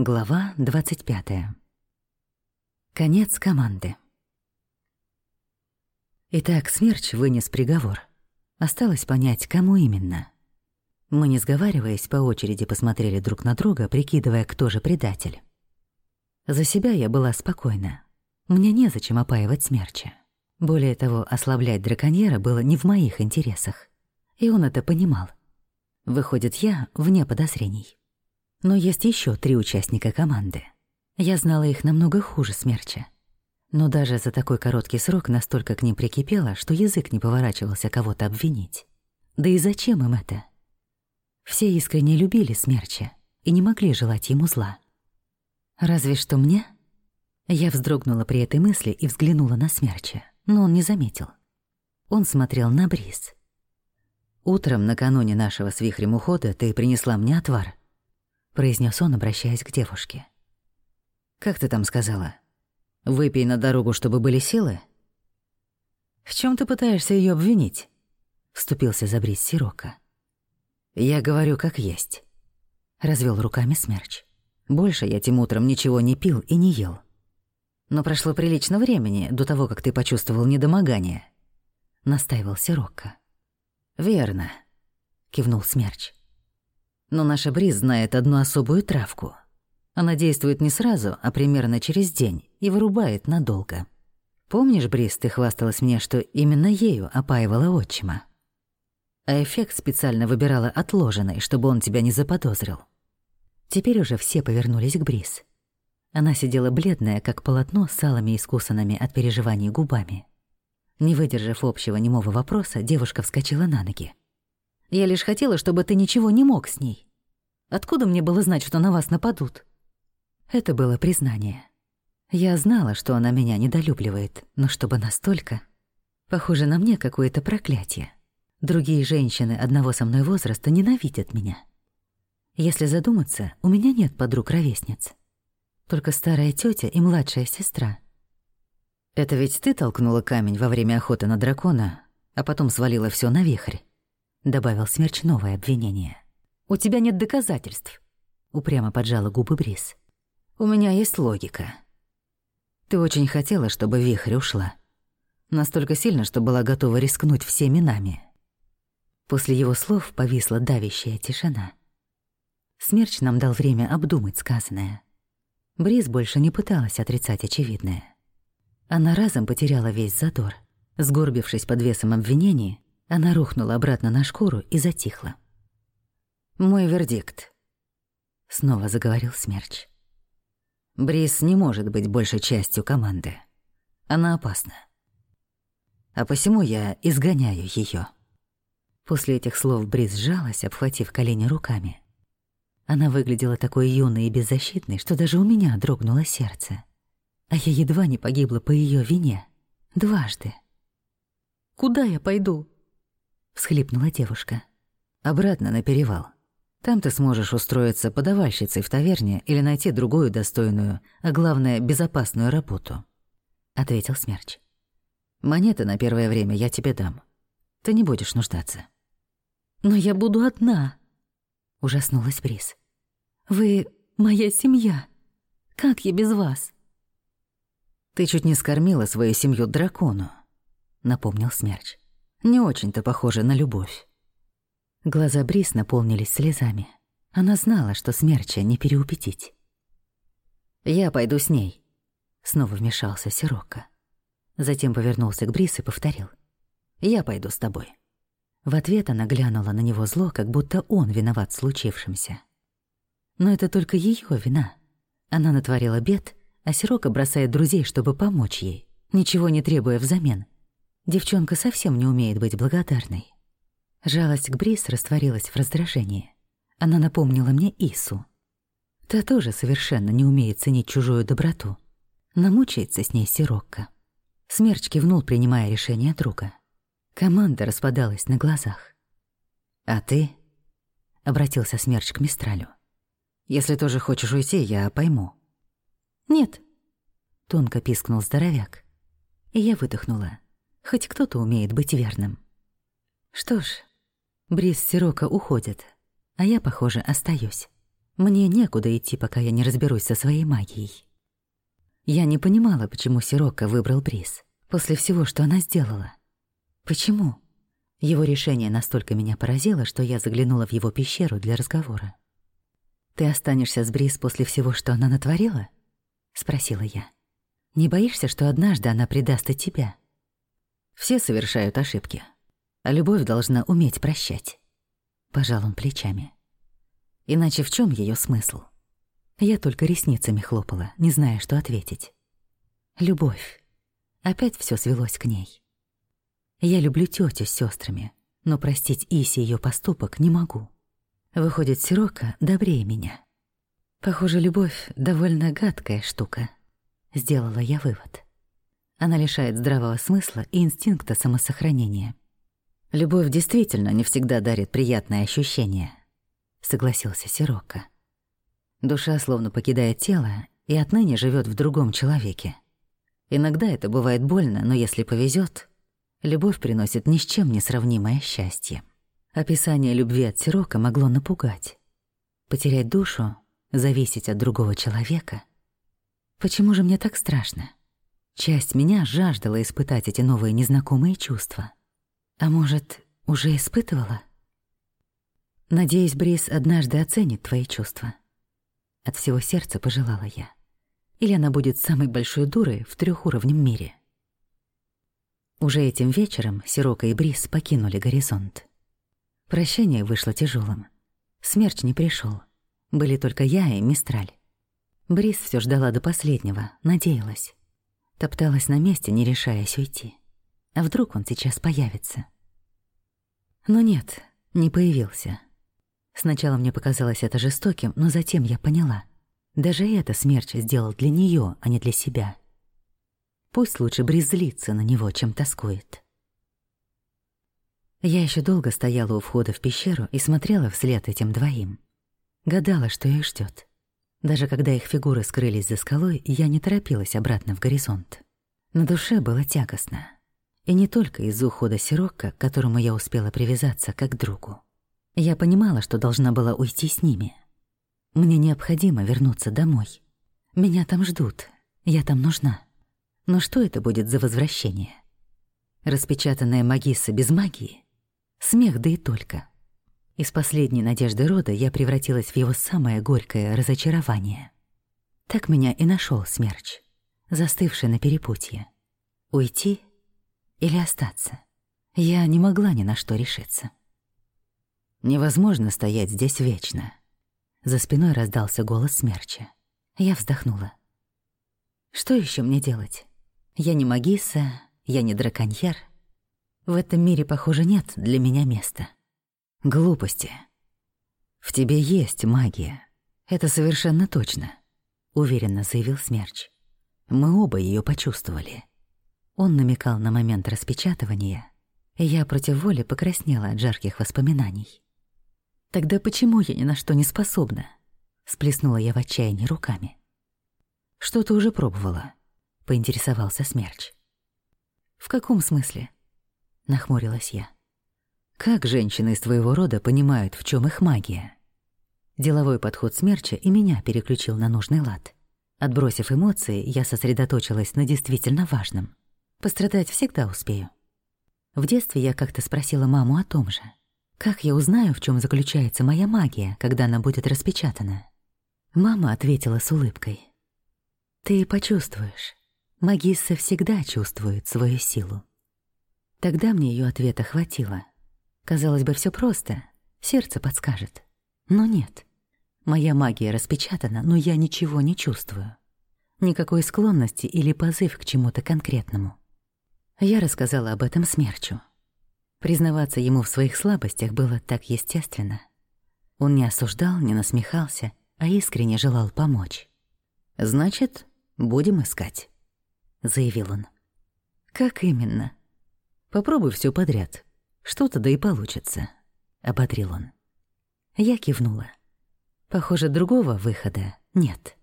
Глава 25. Конец команды. Итак, Смерч вынес приговор. Осталось понять, кому именно. Мы, не сговариваясь, по очереди посмотрели друг на друга, прикидывая, кто же предатель. За себя я была спокойна. Мне незачем опаивать Смерча. Более того, ослаблять драконьера было не в моих интересах. И он это понимал. Выходит, я вне подозрений. Но есть еще три участника команды. Я знала их намного хуже Смерча. Но даже за такой короткий срок настолько к ним прикипела, что язык не поворачивался кого-то обвинить. Да и зачем им это? Все искренне любили Смерча и не могли желать ему зла. Разве что мне? Я вздрогнула при этой мысли и взглянула на Смерча, но он не заметил. Он смотрел на бриз. «Утром, накануне нашего с вихрем ухода, ты принесла мне отвар», — произнес он, обращаясь к девушке. «Как ты там сказала? Выпей на дорогу, чтобы были силы?» «В чем ты пытаешься ее обвинить?» — вступился за бриз Сирока. «Я говорю, как есть», — развел руками Смерч. «Больше я тем утром ничего не пил и не ел. Но прошло прилично времени до того, как ты почувствовал недомогание», — настаивал Сирокко. «Верно», — кивнул Смерч. «Но наша Бриз знает одну особую травку. Она действует не сразу, а примерно через день и вырубает надолго. Помнишь, Бриз, ты хвасталась мне, что именно ею опаивала отчима? А эффект специально выбирала отложенный, чтобы он тебя не заподозрил. Теперь уже все повернулись к Бриз. Она сидела бледная, как полотно, с алыми искусанными от переживаний губами. Не выдержав общего немого вопроса, девушка вскочила на ноги. «Я лишь хотела, чтобы ты ничего не мог с ней. Откуда мне было знать, что на вас нападут?» Это было признание. Я знала, что она меня недолюбливает, но чтобы настолько... Похоже на мне какое-то проклятие. Другие женщины одного со мной возраста ненавидят меня. Если задуматься, у меня нет подруг-ровесниц. Только старая тетя и младшая сестра — это ведь ты толкнула камень во время охоты на дракона, а потом свалила все на вихрь. Добавил Смерч новое обвинение. У тебя нет доказательств. Упрямо поджала губы Брис. У меня есть логика. Ты очень хотела, чтобы вихрь ушла. Настолько сильно, что была готова рискнуть всеми нами. После его слов повисла давящая тишина. Смерч нам дал время обдумать сказанное. Бриз больше не пыталась отрицать очевидное. Она разом потеряла весь задор. Сгорбившись под весом обвинений, она рухнула обратно на шкуру и затихла. «Мой вердикт», — снова заговорил Смерч. «Брис не может быть большей частью команды. Она опасна. А посему я изгоняю ее. После этих слов Брис сжалась, обхватив колени руками. Она выглядела такой юной и беззащитной, что даже у меня дрогнуло сердце а я едва не погибла по ее вине. Дважды. «Куда я пойду?» — всхлипнула девушка. «Обратно на перевал. Там ты сможешь устроиться подавальщицей в таверне или найти другую достойную, а главное, безопасную работу», — ответил Смерч. «Монеты на первое время я тебе дам. Ты не будешь нуждаться». «Но я буду одна», — ужаснулась Брис. «Вы моя семья. Как я без вас?» «Ты чуть не скормила свою семью дракону», — напомнил Смерч. «Не очень-то похоже на любовь». Глаза Брис наполнились слезами. Она знала, что Смерча не переубедить. «Я пойду с ней», — снова вмешался Сирока. Затем повернулся к Брис и повторил. «Я пойду с тобой». В ответ она глянула на него зло, как будто он виноват в случившемся. Но это только ее вина. Она натворила бед а Сирока бросает друзей, чтобы помочь ей, ничего не требуя взамен. Девчонка совсем не умеет быть благодарной. Жалость к Брис растворилась в раздражении. Она напомнила мне Ису. Та тоже совершенно не умеет ценить чужую доброту. Намучается с ней Сирокко. Смерч кивнул, принимая решение друга. Команда распадалась на глазах. «А ты?» — обратился Смерч к Мистралю. «Если тоже хочешь уйти, я пойму. «Нет», — тонко пискнул здоровяк. И я выдохнула. Хоть кто-то умеет быть верным. Что ж, Бриз Сирока уходит, а я, похоже, остаюсь. Мне некуда идти, пока я не разберусь со своей магией. Я не понимала, почему Сирока выбрал Брис после всего, что она сделала. Почему? Его решение настолько меня поразило, что я заглянула в его пещеру для разговора. «Ты останешься с Брис после всего, что она натворила?» — спросила я. «Не боишься, что однажды она предаст и тебя?» «Все совершают ошибки, а любовь должна уметь прощать». Пожал он плечами. Иначе в чем ее смысл? Я только ресницами хлопала, не зная, что ответить. Любовь. Опять все свелось к ней. Я люблю тетю с сестрами, но простить Иси ее поступок не могу. Выходит, Сирока добрее меня. Похоже, любовь — довольно гадкая штука. Сделала я вывод. Она лишает здравого смысла и инстинкта самосохранения. Любовь действительно не всегда дарит приятное ощущение. — согласился Сирока. Душа словно покидает тело и отныне живет в другом человеке. Иногда это бывает больно, но если повезет, любовь приносит ни с чем не сравнимое счастье. Описание любви от Сирока могло напугать. Потерять душу, зависеть от другого человека. Почему же мне так страшно? Часть меня жаждала испытать эти новые незнакомые чувства. А может, уже испытывала? Надеюсь, Брис однажды оценит твои чувства. От всего сердца пожелала я. Или она будет самой большой дурой в трехуровнем мире. Уже этим вечером Сирока и Брис покинули горизонт. Прощание вышло тяжелым. Смерч не пришел. Были только я и Мистраль. Брис все ждала до последнего, надеялась. Топталась на месте, не решаясь уйти. А вдруг он сейчас появится? Но нет, не появился. Сначала мне показалось это жестоким, но затем я поняла. Даже это смерч сделал для нее, а не для себя. Пусть лучше брезлится на него, чем тоскует. Я еще долго стояла у входа в пещеру и смотрела вслед этим двоим. Гадала, что их ждет. Даже когда их фигуры скрылись за скалой, я не торопилась обратно в горизонт. На душе было тягостно. И не только из-за ухода Сирокко, к которому я успела привязаться как к другу. Я понимала, что должна была уйти с ними. Мне необходимо вернуться домой. Меня там ждут, я там нужна. Но что это будет за возвращение? Распечатанная магисса без магии? Смех, да и только. Из последней надежды рода я превратилась в его самое горькое разочарование. Так меня и нашел смерч, застывший на перепутье. Уйти или остаться? Я не могла ни на что решиться. Невозможно стоять здесь вечно. За спиной раздался голос смерча. Я вздохнула. Что еще мне делать? Я не магиса, я не драконьер. В этом мире, похоже, нет для меня места. Глупости. В тебе есть магия. Это совершенно точно, уверенно заявил смерч. Мы оба ее почувствовали. Он намекал на момент распечатывания, и я против воли покраснела от жарких воспоминаний. Тогда почему я ни на что не способна? Сплеснула я в отчаянии руками. Что ты уже пробовала? Поинтересовался Смерч. В каком смысле? Нахмурилась я. Как женщины из твоего рода понимают, в чем их магия? Деловой подход Смерча и меня переключил на нужный лад. Отбросив эмоции, я сосредоточилась на действительно важном. Пострадать всегда успею. В детстве я как-то спросила маму о том же — как я узнаю, в чем заключается моя магия, когда она будет распечатана? Мама ответила с улыбкой. Ты почувствуешь. Магисса всегда чувствует свою силу. Тогда мне ее ответа хватило. Казалось бы, все просто, сердце подскажет. Но нет. Моя магия распечатана, но я ничего не чувствую. Никакой склонности или позыв к чему-то конкретному. Я рассказала об этом Смерчу. Признаваться ему в своих слабостях было так естественно. Он не осуждал, не насмехался, а искренне желал помочь. «Значит, будем искать», — заявил он. «Как именно?» «Попробуй все подряд. Что-то да и получится», — ободрил он. Я кивнула. Похоже, другого выхода нет.